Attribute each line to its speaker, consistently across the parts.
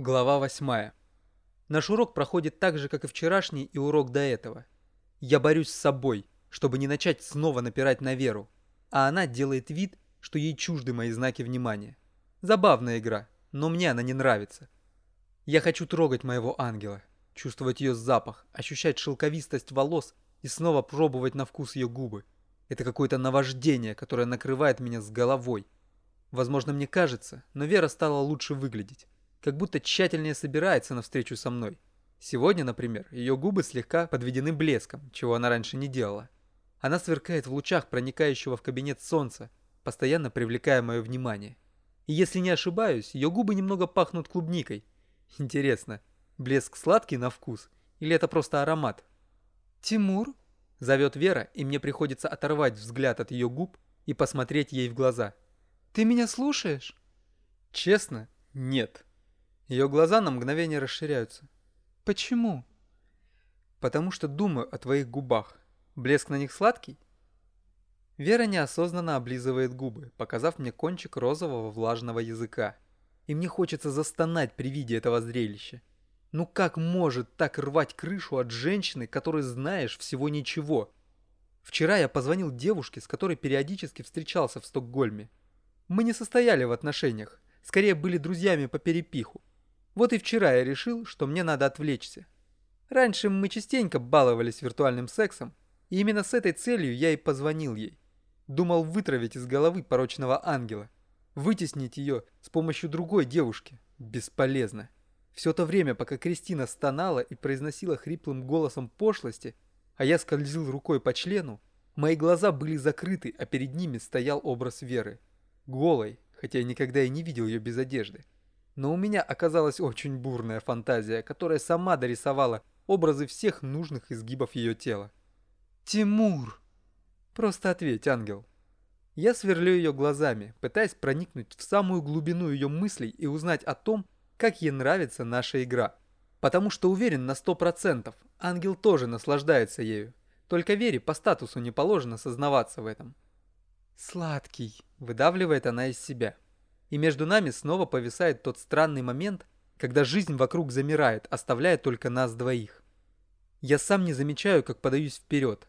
Speaker 1: Глава 8. Наш урок проходит так же, как и вчерашний и урок до этого. Я борюсь с собой, чтобы не начать снова напирать на Веру, а она делает вид, что ей чужды мои знаки внимания. Забавная игра, но мне она не нравится. Я хочу трогать моего ангела, чувствовать ее запах, ощущать шелковистость волос и снова пробовать на вкус ее губы. Это какое-то наваждение, которое накрывает меня с головой. Возможно, мне кажется, но Вера стала лучше выглядеть как будто тщательнее собирается на встречу со мной. Сегодня, например, ее губы слегка подведены блеском, чего она раньше не делала. Она сверкает в лучах проникающего в кабинет солнца, постоянно привлекая мое внимание. И если не ошибаюсь, ее губы немного пахнут клубникой. Интересно, блеск сладкий на вкус или это просто аромат? «Тимур?» – зовет Вера, и мне приходится оторвать взгляд от ее губ и посмотреть ей в глаза. «Ты меня слушаешь?» Честно, нет. Ее глаза на мгновение расширяются. «Почему?» «Потому что думаю о твоих губах. Блеск на них сладкий?» Вера неосознанно облизывает губы, показав мне кончик розового влажного языка. И мне хочется застонать при виде этого зрелища. Ну как может так рвать крышу от женщины, которой знаешь всего ничего? Вчера я позвонил девушке, с которой периодически встречался в Стокгольме. Мы не состояли в отношениях, скорее были друзьями по перепиху. Вот и вчера я решил, что мне надо отвлечься. Раньше мы частенько баловались виртуальным сексом, и именно с этой целью я и позвонил ей. Думал вытравить из головы порочного ангела. Вытеснить ее с помощью другой девушки. Бесполезно. Все то время, пока Кристина стонала и произносила хриплым голосом пошлости, а я скользил рукой по члену, мои глаза были закрыты, а перед ними стоял образ Веры. Голой, хотя я никогда и не видел ее без одежды. Но у меня оказалась очень бурная фантазия, которая сама дорисовала образы всех нужных изгибов ее тела. «Тимур!» «Просто ответь, ангел!» Я сверлю ее глазами, пытаясь проникнуть в самую глубину ее мыслей и узнать о том, как ей нравится наша игра. Потому что уверен на сто процентов, ангел тоже наслаждается ею. Только Вере по статусу не положено сознаваться в этом. «Сладкий», — выдавливает она из себя и между нами снова повисает тот странный момент, когда жизнь вокруг замирает, оставляя только нас двоих. Я сам не замечаю, как подаюсь вперед.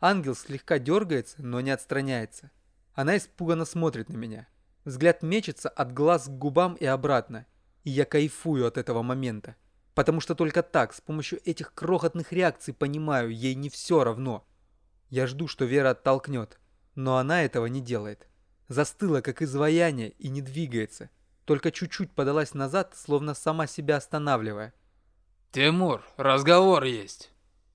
Speaker 1: Ангел слегка дергается, но не отстраняется. Она испуганно смотрит на меня. Взгляд мечется от глаз к губам и обратно. И я кайфую от этого момента. Потому что только так, с помощью этих крохотных реакций понимаю, ей не все равно. Я жду, что Вера оттолкнет. Но она этого не делает застыла как изваяние и не двигается, только чуть-чуть подалась назад, словно сама себя останавливая.
Speaker 2: «Тимур, разговор есть!»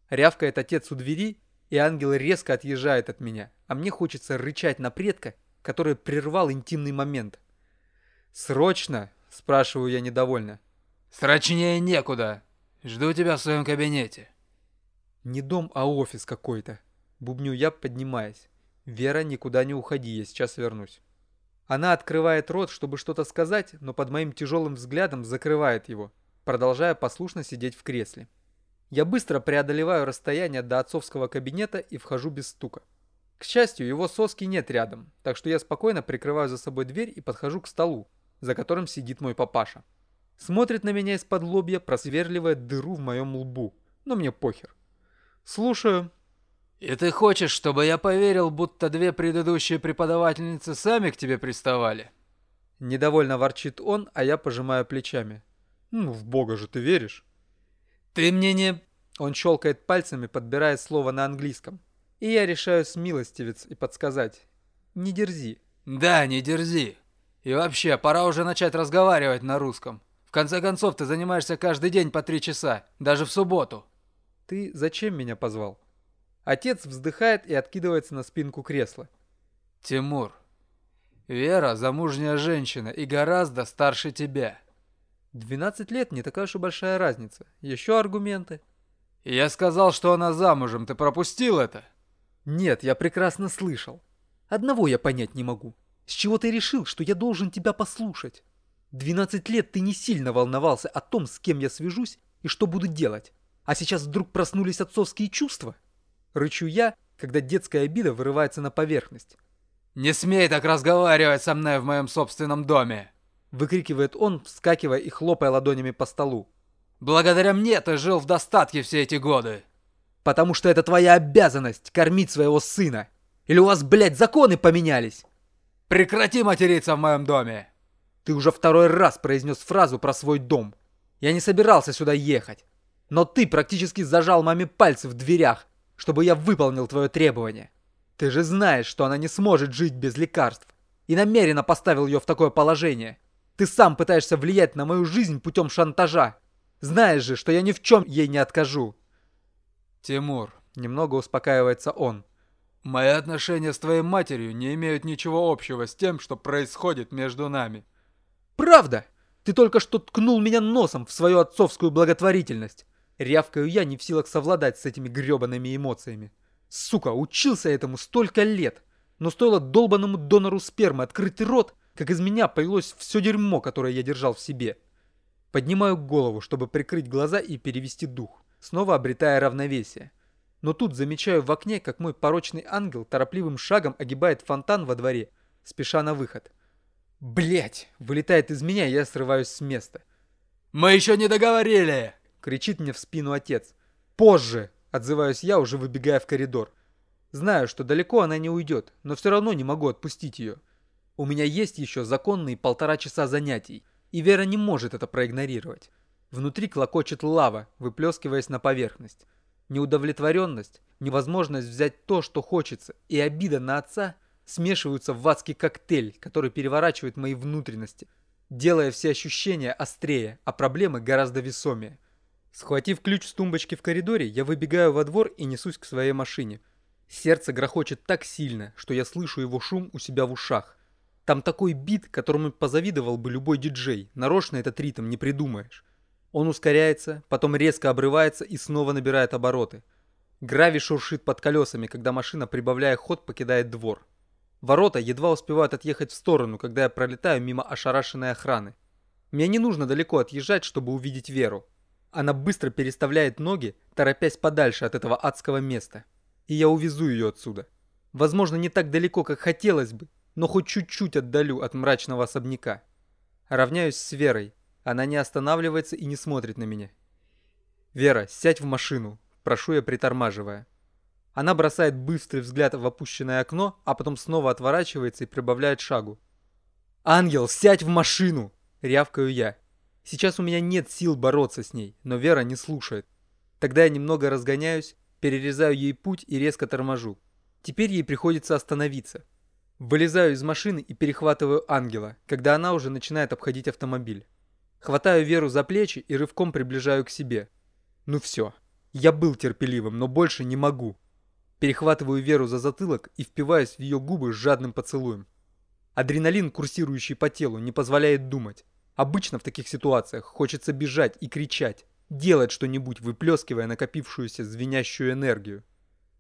Speaker 1: Рявкает отец у двери, и ангел резко отъезжает от меня, а мне хочется рычать на предка, который прервал интимный момент. «Срочно?» – спрашиваю я недовольно.
Speaker 2: «Срочнее некуда. Жду тебя в своем кабинете».
Speaker 1: «Не дом, а офис какой-то», – бубню я, поднимаясь. «Вера, никуда не уходи, я сейчас вернусь». Она открывает рот, чтобы что-то сказать, но под моим тяжелым взглядом закрывает его, продолжая послушно сидеть в кресле. Я быстро преодолеваю расстояние до отцовского кабинета и вхожу без стука. К счастью, его соски нет рядом, так что я спокойно прикрываю за собой дверь и подхожу к столу, за которым сидит мой папаша. Смотрит на меня из-под лобья, просверливая дыру в моем лбу, но мне похер. «Слушаю»,
Speaker 2: «И ты хочешь, чтобы я поверил, будто две предыдущие преподавательницы сами к тебе приставали?»
Speaker 1: Недовольно ворчит он, а я пожимаю плечами. «Ну, в бога же ты веришь?»
Speaker 2: «Ты мне не...»
Speaker 1: Он щелкает пальцами, подбирая слово на английском. И я решаю смилостивец и подсказать. «Не дерзи».
Speaker 2: «Да, не дерзи. И вообще, пора уже начать разговаривать на русском. В конце концов, ты занимаешься каждый день по три часа, даже в субботу».
Speaker 1: «Ты зачем меня позвал?» Отец вздыхает и откидывается на спинку кресла.
Speaker 2: «Тимур, Вера замужняя женщина и гораздо старше тебя».
Speaker 1: 12 лет не такая уж и большая разница. Еще аргументы.
Speaker 2: Я сказал, что она замужем. Ты пропустил это?
Speaker 1: Нет, я прекрасно слышал. Одного я понять не могу. С чего ты решил, что я должен тебя послушать? 12 лет ты не сильно волновался о том, с кем я свяжусь и что буду делать. А сейчас вдруг проснулись отцовские чувства? Рычу я, когда детская обида вырывается на поверхность.
Speaker 2: «Не смей так разговаривать со мной в моем собственном доме!»
Speaker 1: Выкрикивает он, вскакивая и хлопая ладонями по столу.
Speaker 2: «Благодаря мне ты жил в достатке все эти годы!»
Speaker 1: «Потому что это твоя обязанность кормить своего сына! Или у вас, блядь, законы поменялись?»
Speaker 2: «Прекрати материться в моем доме!»
Speaker 1: Ты уже второй раз произнес фразу про свой дом. Я не собирался сюда ехать. Но ты практически зажал маме пальцы в дверях, чтобы я выполнил твое требование. Ты же знаешь, что она не сможет жить без лекарств. И намеренно поставил ее в такое положение. Ты сам пытаешься влиять на мою жизнь путем шантажа. Знаешь же, что я ни в чем ей не откажу.
Speaker 2: Тимур,
Speaker 1: немного успокаивается он.
Speaker 2: Мои отношения с твоей матерью не имеют ничего общего с тем, что происходит между нами.
Speaker 1: Правда? Ты только что ткнул меня носом в свою отцовскую благотворительность. Рявкаю я, не в силах совладать с этими гребаными эмоциями. Сука, учился этому столько лет. Но стоило долбанному донору спермы открыть рот, как из меня полилось все дерьмо, которое я держал в себе. Поднимаю голову, чтобы прикрыть глаза и перевести дух, снова обретая равновесие. Но тут замечаю в окне, как мой порочный ангел торопливым шагом огибает фонтан во дворе, спеша на выход. Блять! Вылетает из меня, я срываюсь с места.
Speaker 2: «Мы еще не договорили!»
Speaker 1: Кричит мне в спину отец. «Позже!» Отзываюсь я, уже выбегая в коридор. Знаю, что далеко она не уйдет, но все равно не могу отпустить ее. У меня есть еще законные полтора часа занятий, и Вера не может это проигнорировать. Внутри клокочет лава, выплескиваясь на поверхность. Неудовлетворенность, невозможность взять то, что хочется, и обида на отца смешиваются в адский коктейль, который переворачивает мои внутренности, делая все ощущения острее, а проблемы гораздо весомее. Схватив ключ с тумбочки в коридоре, я выбегаю во двор и несусь к своей машине. Сердце грохочет так сильно, что я слышу его шум у себя в ушах. Там такой бит, которому позавидовал бы любой диджей, нарочно этот ритм не придумаешь. Он ускоряется, потом резко обрывается и снова набирает обороты. Грави шуршит под колесами, когда машина, прибавляя ход, покидает двор. Ворота едва успевают отъехать в сторону, когда я пролетаю мимо ошарашенной охраны. Мне не нужно далеко отъезжать, чтобы увидеть Веру. Она быстро переставляет ноги, торопясь подальше от этого адского места. И я увезу ее отсюда. Возможно, не так далеко, как хотелось бы, но хоть чуть-чуть отдалю от мрачного особняка. Равняюсь с Верой, она не останавливается и не смотрит на меня. «Вера, сядь в машину», – прошу я, притормаживая. Она бросает быстрый взгляд в опущенное окно, а потом снова отворачивается и прибавляет шагу. «Ангел, сядь в машину!» – рявкаю я. Сейчас у меня нет сил бороться с ней, но Вера не слушает. Тогда я немного разгоняюсь, перерезаю ей путь и резко торможу. Теперь ей приходится остановиться. Вылезаю из машины и перехватываю ангела, когда она уже начинает обходить автомобиль. Хватаю Веру за плечи и рывком приближаю к себе. Ну все. Я был терпеливым, но больше не могу. Перехватываю Веру за затылок и впиваюсь в ее губы с жадным поцелуем. Адреналин, курсирующий по телу, не позволяет думать. Обычно в таких ситуациях хочется бежать и кричать, делать что-нибудь, выплескивая накопившуюся звенящую энергию.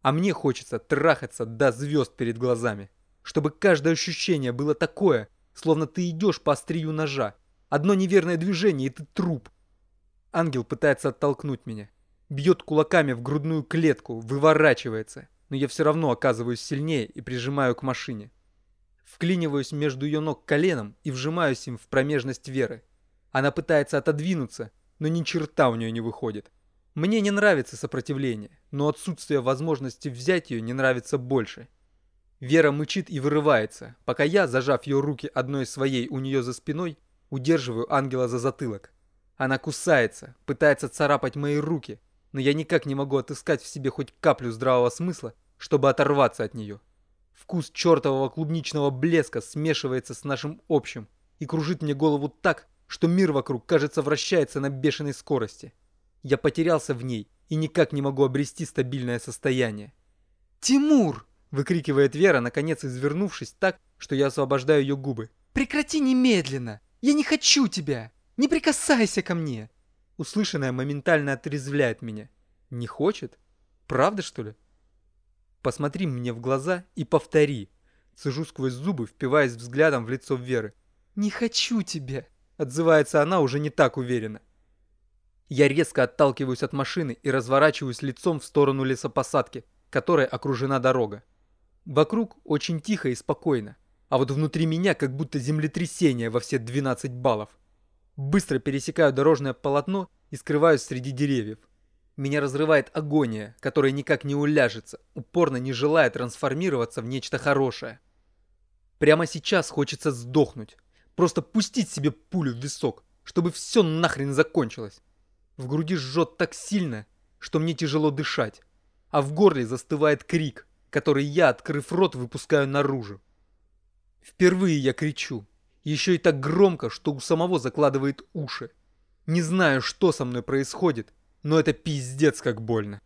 Speaker 1: А мне хочется трахаться до звезд перед глазами. Чтобы каждое ощущение было такое, словно ты идешь по острию ножа, Одно неверное движение, и ты труп. Ангел пытается оттолкнуть меня. Бьет кулаками в грудную клетку, выворачивается. Но я все равно оказываюсь сильнее и прижимаю к машине. Вклиниваюсь между ее ног коленом и вжимаюсь им в промежность Веры. Она пытается отодвинуться, но ни черта у нее не выходит. Мне не нравится сопротивление, но отсутствие возможности взять ее не нравится больше. Вера мычит и вырывается, пока я, зажав ее руки одной своей у нее за спиной, Удерживаю ангела за затылок. Она кусается, пытается царапать мои руки, но я никак не могу отыскать в себе хоть каплю здравого смысла, чтобы оторваться от нее. Вкус чертового клубничного блеска смешивается с нашим общим и кружит мне голову так, что мир вокруг, кажется, вращается на бешеной скорости. Я потерялся в ней и никак не могу обрести стабильное состояние. «Тимур!» – выкрикивает Вера, наконец извернувшись так, что я освобождаю ее губы. «Прекрати немедленно!» Я не хочу тебя! Не прикасайся ко мне!» Услышанное моментально отрезвляет меня. Не хочет? Правда, что ли? Посмотри мне в глаза и повтори. Цежу сквозь зубы, впиваясь взглядом в лицо Веры. «Не хочу тебя!» Отзывается она уже не так уверенно. Я резко отталкиваюсь от машины и разворачиваюсь лицом в сторону лесопосадки, которой окружена дорога. Вокруг очень тихо и спокойно. а вот внутри меня как будто землетрясение во все 12 баллов. Быстро пересекаю дорожное полотно и скрываюсь среди деревьев. Меня разрывает агония, которая никак не уляжется, упорно не желая трансформироваться в нечто хорошее. Прямо сейчас хочется сдохнуть, просто пустить себе пулю в висок, чтобы все нахрен закончилось. В груди жжет так сильно, что мне тяжело дышать, а в горле застывает крик, который я, открыв рот, выпускаю наружу. Впервые я кричу, еще и так громко, что у самого закладывает уши. Не знаю, что со мной происходит, но это пиздец как больно.